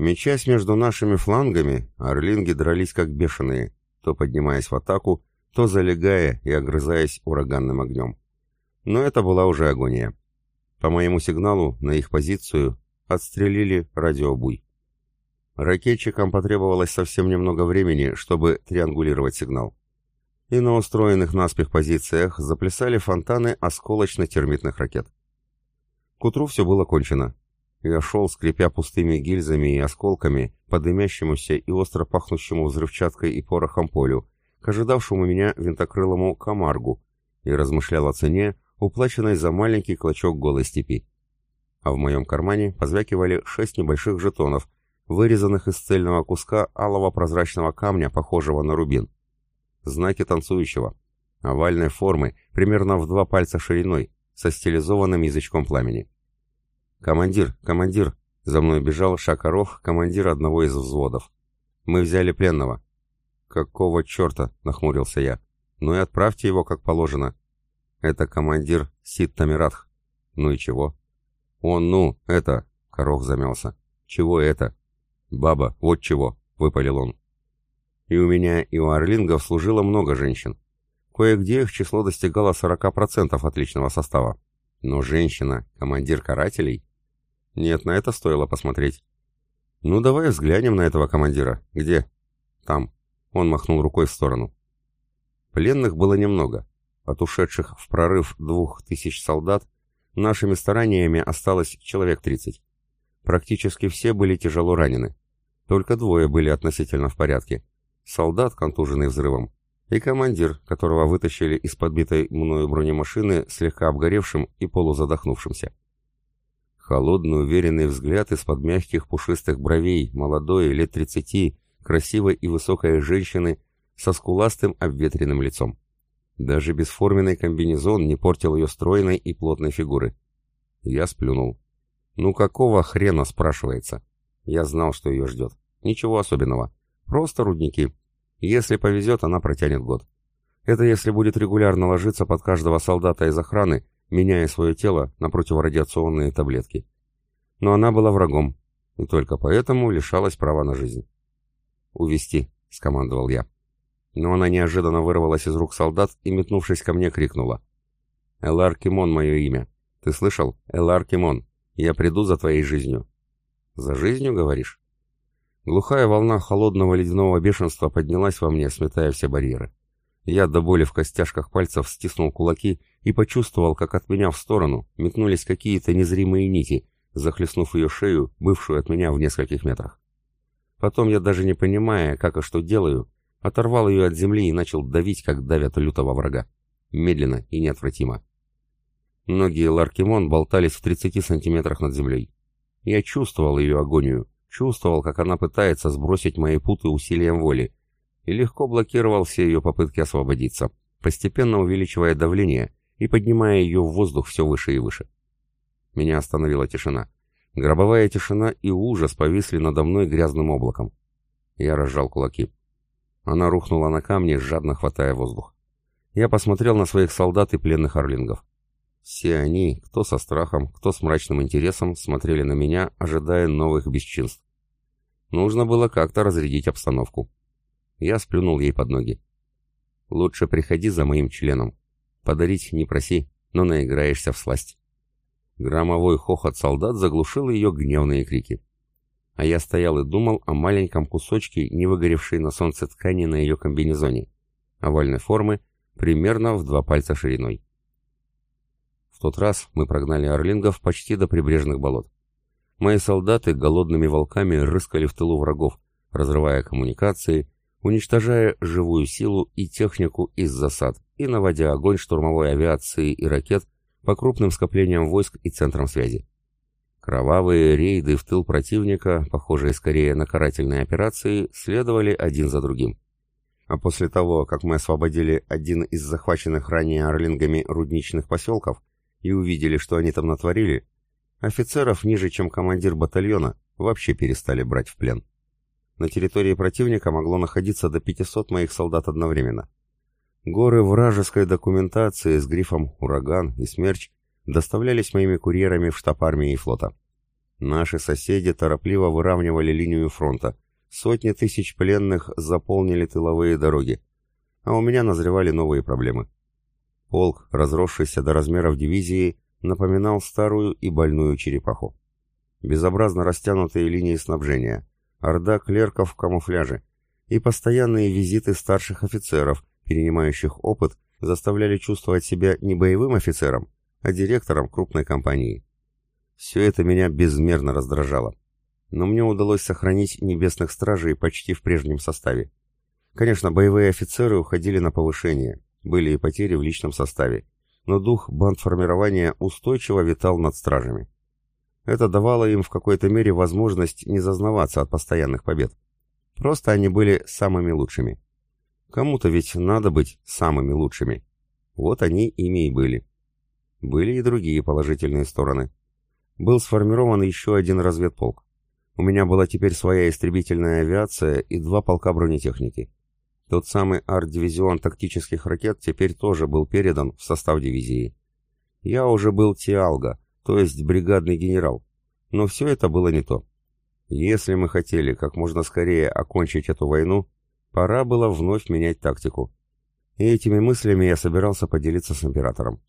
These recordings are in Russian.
Мечась между нашими флангами, орлинги дрались как бешеные, то поднимаясь в атаку, то залегая и огрызаясь ураганным огнем. Но это была уже агония. По моему сигналу на их позицию отстрелили радиобуй. Ракетчикам потребовалось совсем немного времени, чтобы триангулировать сигнал. И на устроенных наспех позициях заплясали фонтаны осколочно-термитных ракет. К утру все было кончено. Я шел, скрипя пустыми гильзами и осколками по дымящемуся и остро пахнущему взрывчаткой и порохом полю, к ожидавшему меня винтокрылому комаргу, и размышлял о цене, уплаченной за маленький клочок голой степи. А в моем кармане позвякивали шесть небольших жетонов, вырезанных из цельного куска алого прозрачного камня, похожего на рубин. Знаки танцующего. Овальной формы, примерно в два пальца шириной, со стилизованным язычком пламени. «Командир, командир!» За мной бежал Шакаров, командир одного из взводов. «Мы взяли пленного». «Какого черта?» — нахмурился я. «Ну и отправьте его, как положено». «Это командир Сид Тамиратх». «Ну и чего?» «Он, ну, это...» — Корох замялся. «Чего это?» «Баба, вот чего!» — выпалил он. И у меня, и у орлингов служило много женщин. Кое-где их число достигало 40% отличного состава. Но женщина, командир карателей... Нет, на это стоило посмотреть. Ну, давай взглянем на этого командира. Где? Там. Он махнул рукой в сторону. Пленных было немного. От ушедших в прорыв двух тысяч солдат нашими стараниями осталось человек 30. Практически все были тяжело ранены. Только двое были относительно в порядке. Солдат, контуженный взрывом, и командир, которого вытащили из подбитой мною бронемашины слегка обгоревшим и полузадохнувшимся. Холодный, уверенный взгляд из-под мягких пушистых бровей, молодой, лет тридцати, красивой и высокой женщины со скуластым обветренным лицом. Даже бесформенный комбинезон не портил ее стройной и плотной фигуры. Я сплюнул. «Ну какого хрена?» — спрашивается. Я знал, что ее ждет. Ничего особенного. Просто рудники. Если повезет, она протянет год. Это если будет регулярно ложиться под каждого солдата из охраны, меняя свое тело на противорадиационные таблетки. Но она была врагом, и только поэтому лишалась права на жизнь. «Увести», — скомандовал я. Но она неожиданно вырвалась из рук солдат и, метнувшись ко мне, крикнула. «Элар Кимон — мое имя. Ты слышал? Элар Кимон. Я приду за твоей жизнью». «За жизнью, говоришь?» Глухая волна холодного ледяного бешенства поднялась во мне, сметая все барьеры. Я до боли в костяшках пальцев стиснул кулаки и почувствовал, как от меня в сторону метнулись какие-то незримые нити, захлестнув ее шею, бывшую от меня в нескольких метрах. Потом я, даже не понимая, как и что делаю, оторвал ее от земли и начал давить, как давят лютого врага. Медленно и неотвратимо. Ноги Ларкимон болтались в 30 сантиметрах над землей. Я чувствовал ее агонию, чувствовал, как она пытается сбросить мои путы усилием воли, и легко блокировал все ее попытки освободиться, постепенно увеличивая давление и поднимая ее в воздух все выше и выше. Меня остановила тишина. Гробовая тишина и ужас повисли надо мной грязным облаком. Я разжал кулаки. Она рухнула на камни, жадно хватая воздух. Я посмотрел на своих солдат и пленных орлингов. Все они, кто со страхом, кто с мрачным интересом, смотрели на меня, ожидая новых бесчинств. Нужно было как-то разрядить обстановку. Я сплюнул ей под ноги. «Лучше приходи за моим членом. Подарить не проси, но наиграешься в сласть». Громовой хохот солдат заглушил ее гневные крики. А я стоял и думал о маленьком кусочке, не выгоревшей на солнце ткани на ее комбинезоне, овальной формы, примерно в два пальца шириной. В тот раз мы прогнали орлингов почти до прибрежных болот. Мои солдаты голодными волками рыскали в тылу врагов, разрывая коммуникации, уничтожая живую силу и технику из засад и наводя огонь штурмовой авиации и ракет по крупным скоплениям войск и центрам связи. Кровавые рейды в тыл противника, похожие скорее на карательные операции, следовали один за другим. А после того, как мы освободили один из захваченных ранее орлингами рудничных поселков, и увидели, что они там натворили, офицеров ниже, чем командир батальона, вообще перестали брать в плен. На территории противника могло находиться до 500 моих солдат одновременно. Горы вражеской документации с грифом «Ураган» и «Смерч» доставлялись моими курьерами в штаб армии и флота. Наши соседи торопливо выравнивали линию фронта. Сотни тысяч пленных заполнили тыловые дороги. А у меня назревали новые проблемы. Полк, разросшийся до размеров дивизии, напоминал старую и больную черепаху. Безобразно растянутые линии снабжения, орда клерков в камуфляже и постоянные визиты старших офицеров, перенимающих опыт, заставляли чувствовать себя не боевым офицером, а директором крупной компании. Все это меня безмерно раздражало. Но мне удалось сохранить небесных стражей почти в прежнем составе. Конечно, боевые офицеры уходили на повышение, были и потери в личном составе, но дух бандформирования устойчиво витал над стражами. Это давало им в какой-то мере возможность не зазнаваться от постоянных побед. Просто они были самыми лучшими. Кому-то ведь надо быть самыми лучшими. Вот они ими и были. Были и другие положительные стороны. Был сформирован еще один разведполк. У меня была теперь своя истребительная авиация и два полка бронетехники. Тот самый арт-дивизион тактических ракет теперь тоже был передан в состав дивизии. Я уже был Тиалга, то есть бригадный генерал. Но все это было не то. Если мы хотели как можно скорее окончить эту войну, пора было вновь менять тактику. И этими мыслями я собирался поделиться с императором.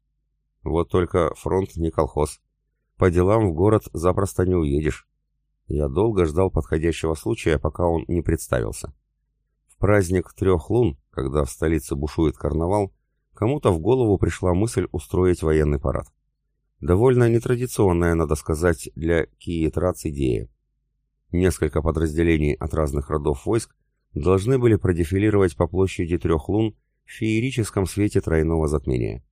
Вот только фронт не колхоз. По делам в город запросто не уедешь. Я долго ждал подходящего случая, пока он не представился праздник трех лун, когда в столице бушует карнавал, кому-то в голову пришла мысль устроить военный парад. Довольно нетрадиционная, надо сказать, для киетрац идея. Несколько подразделений от разных родов войск должны были продефилировать по площади трех лун в феерическом свете тройного затмения.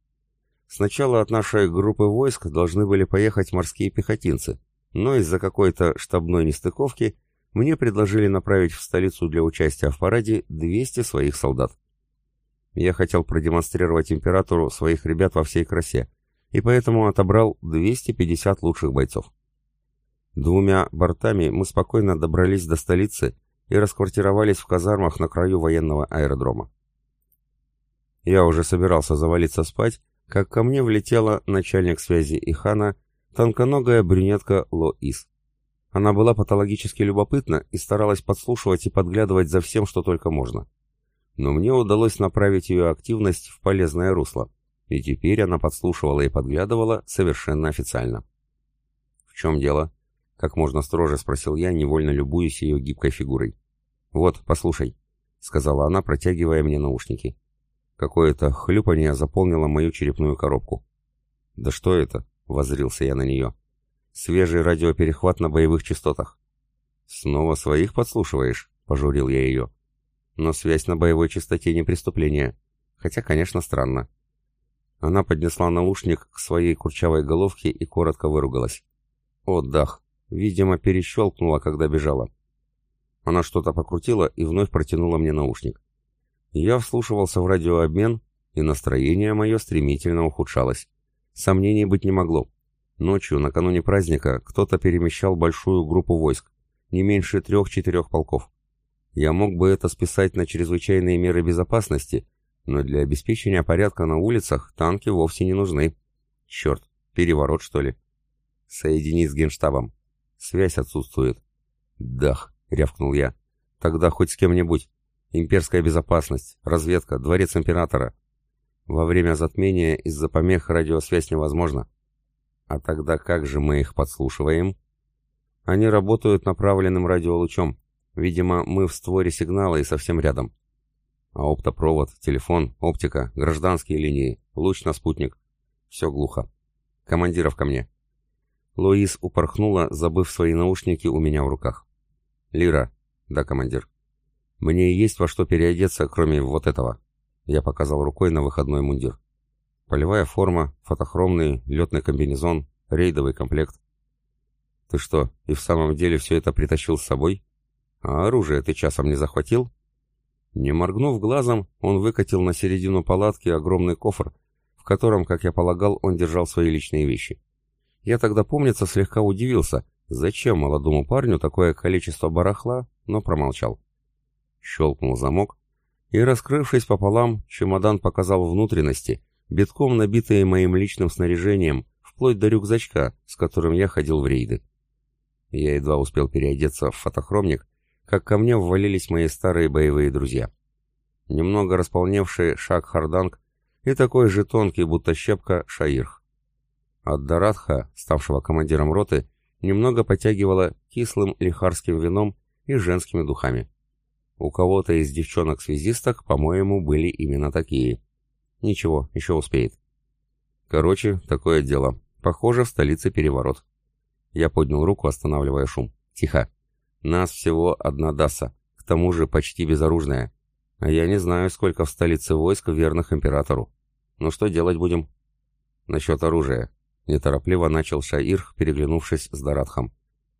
Сначала от нашей группы войск должны были поехать морские пехотинцы, но из-за какой-то штабной нестыковки – мне предложили направить в столицу для участия в параде 200 своих солдат. Я хотел продемонстрировать императору своих ребят во всей красе, и поэтому отобрал 250 лучших бойцов. Двумя бортами мы спокойно добрались до столицы и расквартировались в казармах на краю военного аэродрома. Я уже собирался завалиться спать, как ко мне влетела начальник связи Ихана, тонконогая брюнетка Лоис. Она была патологически любопытна и старалась подслушивать и подглядывать за всем, что только можно. Но мне удалось направить ее активность в полезное русло, и теперь она подслушивала и подглядывала совершенно официально. «В чем дело?» — как можно строже спросил я, невольно любуясь ее гибкой фигурой. «Вот, послушай», — сказала она, протягивая мне наушники. Какое-то хлюпанье заполнило мою черепную коробку. «Да что это?» — воззрился я на нее. Свежий радиоперехват на боевых частотах. «Снова своих подслушиваешь?» — пожурил я ее. «Но связь на боевой частоте не преступление. Хотя, конечно, странно». Она поднесла наушник к своей курчавой головке и коротко выругалась. «О, дах! Видимо, перещелкнула, когда бежала». Она что-то покрутила и вновь протянула мне наушник. Я вслушивался в радиообмен, и настроение мое стремительно ухудшалось. Сомнений быть не могло. Ночью, накануне праздника, кто-то перемещал большую группу войск, не меньше трех-четырех полков. Я мог бы это списать на чрезвычайные меры безопасности, но для обеспечения порядка на улицах танки вовсе не нужны. Черт, переворот, что ли? Соединить с генштабом. Связь отсутствует. Дах, рявкнул я. Тогда хоть с кем-нибудь. Имперская безопасность, разведка, дворец императора. Во время затмения из-за помех радиосвязь невозможна. А тогда как же мы их подслушиваем? Они работают направленным радиолучом. Видимо, мы в створе сигнала и совсем рядом. А оптопровод, телефон, оптика, гражданские линии, луч на спутник. Все глухо. Командиров ко мне. Луис упорхнула, забыв свои наушники у меня в руках. «Лира». «Да, командир». «Мне есть во что переодеться, кроме вот этого». Я показал рукой на выходной мундир. Полевая форма, фотохромный, летный комбинезон, рейдовый комплект. Ты что, и в самом деле все это притащил с собой? А оружие ты часом не захватил? Не моргнув глазом, он выкатил на середину палатки огромный кофр, в котором, как я полагал, он держал свои личные вещи. Я тогда, помнится, слегка удивился, зачем молодому парню такое количество барахла, но промолчал. Щелкнул замок, и, раскрывшись пополам, чемодан показал внутренности, битком набитые моим личным снаряжением, вплоть до рюкзачка, с которым я ходил в рейды. Я едва успел переодеться в фотохромник, как ко мне ввалились мои старые боевые друзья. Немного располневший Шаг Харданг и такой же тонкий, будто щепка, Шаирх. От Даратха, ставшего командиром роты, немного потягивало кислым лихарским вином и женскими духами. У кого-то из девчонок-связисток, по-моему, были именно такие. Ничего, еще успеет. Короче, такое дело. Похоже, в столице переворот. Я поднял руку, останавливая шум. Тихо. Нас всего одна даса, к тому же почти безоружная. А я не знаю, сколько в столице войск верных императору. Ну что делать будем? Насчет оружия. Неторопливо начал Шаир, переглянувшись с Даратхом.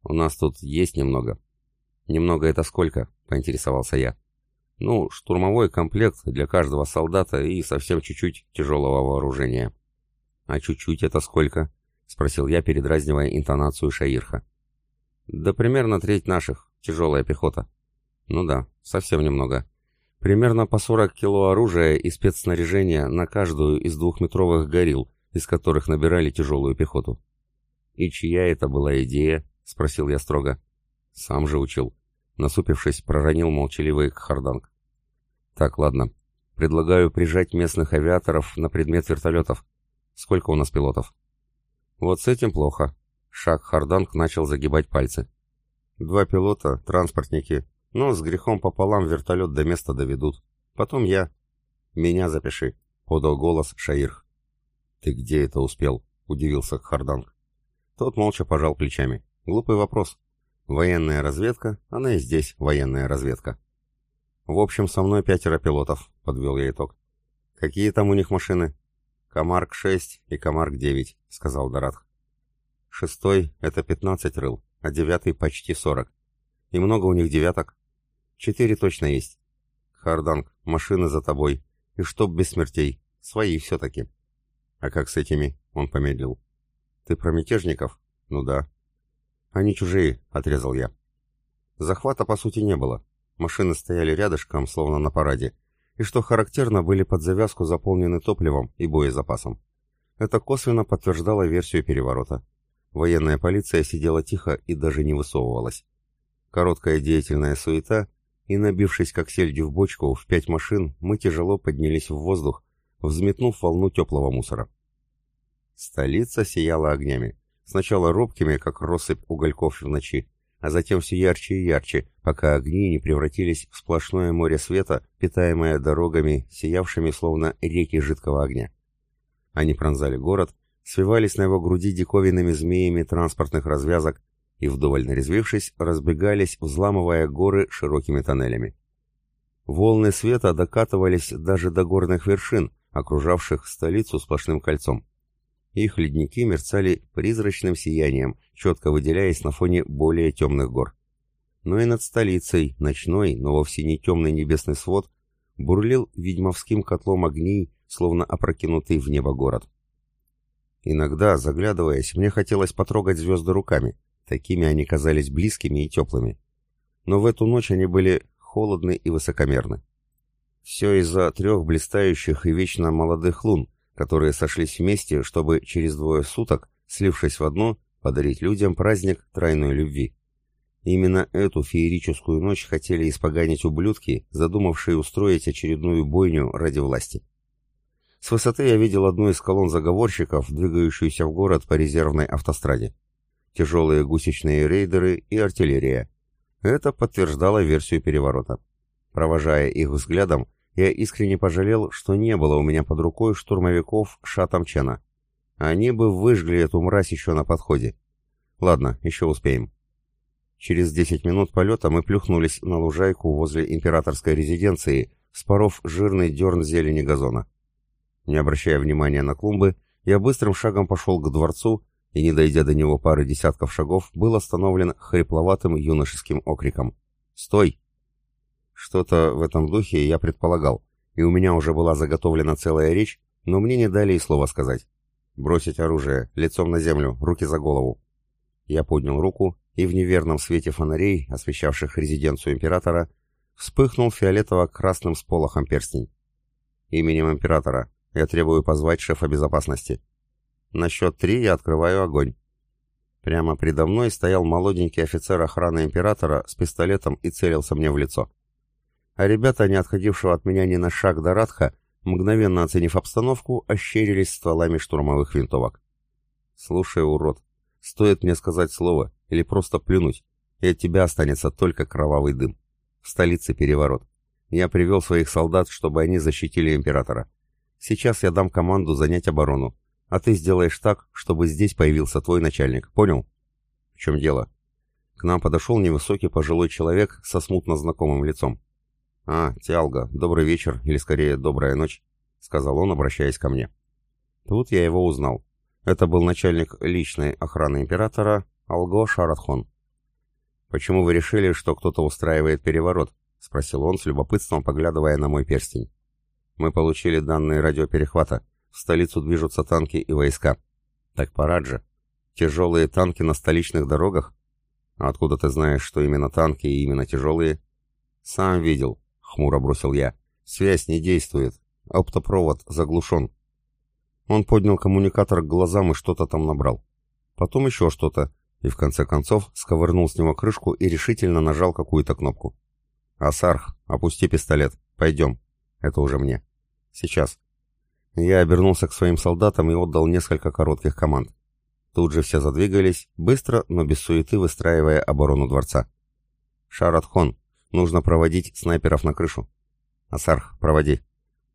У нас тут есть немного. Немного это сколько? Поинтересовался я. Ну, штурмовой комплект для каждого солдата и совсем чуть-чуть тяжелого вооружения. А чуть-чуть это сколько? Спросил я, передразнивая интонацию Шаирха. Да примерно треть наших, тяжелая пехота. Ну да, совсем немного. Примерно по 40 кило оружия и спецснаряжения на каждую из двухметровых горил, из которых набирали тяжелую пехоту. «И чья это была идея?» — спросил я строго. «Сам же учил». Насупившись, проронил молчаливый Кхарданг. «Так, ладно. Предлагаю прижать местных авиаторов на предмет вертолетов. Сколько у нас пилотов?» «Вот с этим плохо». Шаг Харданг начал загибать пальцы. «Два пилота, транспортники, но с грехом пополам вертолет до места доведут. Потом я...» «Меня запиши», — подал голос Шаирх. «Ты где это успел?» — удивился Харданг. Тот молча пожал плечами. «Глупый вопрос. Военная разведка, она и здесь военная разведка. В общем, со мной пятеро пилотов, подвел я итог. Какие там у них машины? Комарк-6 и Комарк-9, сказал Дорадх. Шестой — это 15 рыл, а девятый — почти 40. И много у них девяток? Четыре точно есть. Харданг, машины за тобой. И чтоб без смертей. Свои все-таки. А как с этими? Он помедлил. Ты про мятежников? Ну да. «Они чужие», — отрезал я. Захвата, по сути, не было. Машины стояли рядышком, словно на параде, и, что характерно, были под завязку заполнены топливом и боезапасом. Это косвенно подтверждало версию переворота. Военная полиция сидела тихо и даже не высовывалась. Короткая деятельная суета, и, набившись как сельдью в бочку, в пять машин, мы тяжело поднялись в воздух, взметнув волну теплого мусора. Столица сияла огнями. Сначала робкими, как россыпь угольков в ночи, а затем все ярче и ярче, пока огни не превратились в сплошное море света, питаемое дорогами, сиявшими словно реки жидкого огня. Они пронзали город, свивались на его груди диковинными змеями транспортных развязок и, вдоволь нарезвившись, разбегались, взламывая горы широкими тоннелями. Волны света докатывались даже до горных вершин, окружавших столицу сплошным кольцом. Их ледники мерцали призрачным сиянием, четко выделяясь на фоне более темных гор. Но и над столицей ночной, но вовсе не темный небесный свод бурлил ведьмовским котлом огней, словно опрокинутый в небо город. Иногда, заглядываясь, мне хотелось потрогать звезды руками, такими они казались близкими и теплыми. Но в эту ночь они были холодны и высокомерны. Все из-за трех блистающих и вечно молодых лун, которые сошлись вместе, чтобы через двое суток, слившись в одно, подарить людям праздник тройной любви. Именно эту феерическую ночь хотели испоганить ублюдки, задумавшие устроить очередную бойню ради власти. С высоты я видел одну из колонн заговорщиков, двигающуюся в город по резервной автостраде. Тяжелые гусечные рейдеры и артиллерия. Это подтверждало версию переворота. Провожая их взглядом, я искренне пожалел, что не было у меня под рукой штурмовиков Шатамчена. Они бы выжгли эту мразь еще на подходе. Ладно, еще успеем. Через десять минут полета мы плюхнулись на лужайку возле императорской резиденции, споров жирный дерн зелени газона. Не обращая внимания на клумбы, я быстрым шагом пошел к дворцу и, не дойдя до него пары десятков шагов, был остановлен хрипловатым юношеским окриком. «Стой!» Что-то в этом духе я предполагал, и у меня уже была заготовлена целая речь, но мне не дали и слова сказать. Бросить оружие, лицом на землю, руки за голову. Я поднял руку, и в неверном свете фонарей, освещавших резиденцию императора, вспыхнул фиолетово-красным сполохом перстень. Именем императора я требую позвать шефа безопасности. На счет три я открываю огонь. Прямо предо мной стоял молоденький офицер охраны императора с пистолетом и целился мне в лицо. А ребята, не отходившего от меня ни на шаг до Радха, мгновенно оценив обстановку, ощерились стволами штурмовых винтовок. «Слушай, урод, стоит мне сказать слово или просто плюнуть, и от тебя останется только кровавый дым. В столице переворот. Я привел своих солдат, чтобы они защитили императора. Сейчас я дам команду занять оборону, а ты сделаешь так, чтобы здесь появился твой начальник, понял? В чем дело? К нам подошел невысокий пожилой человек со смутно знакомым лицом. «А, Тиалга, добрый вечер, или скорее добрая ночь», — сказал он, обращаясь ко мне. Тут я его узнал. Это был начальник личной охраны императора Алго Шаратхон. «Почему вы решили, что кто-то устраивает переворот?» — спросил он с любопытством, поглядывая на мой перстень. «Мы получили данные радиоперехвата. В столицу движутся танки и войска. Так парад же. Тяжелые танки на столичных дорогах? откуда ты знаешь, что именно танки и именно тяжелые? Сам видел, хмуро бросил я. Связь не действует. Оптопровод заглушен. Он поднял коммуникатор к глазам и что-то там набрал. Потом еще что-то, и в конце концов сковырнул с него крышку и решительно нажал какую-то кнопку. «Асарх, опусти пистолет. Пойдем». Это уже мне. «Сейчас». Я обернулся к своим солдатам и отдал несколько коротких команд. Тут же все задвигались, быстро, но без суеты выстраивая оборону дворца. «Шаратхон, нужно проводить снайперов на крышу». «Асарх, проводи».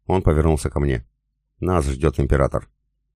Он повернулся ко мне. «Нас ждет император.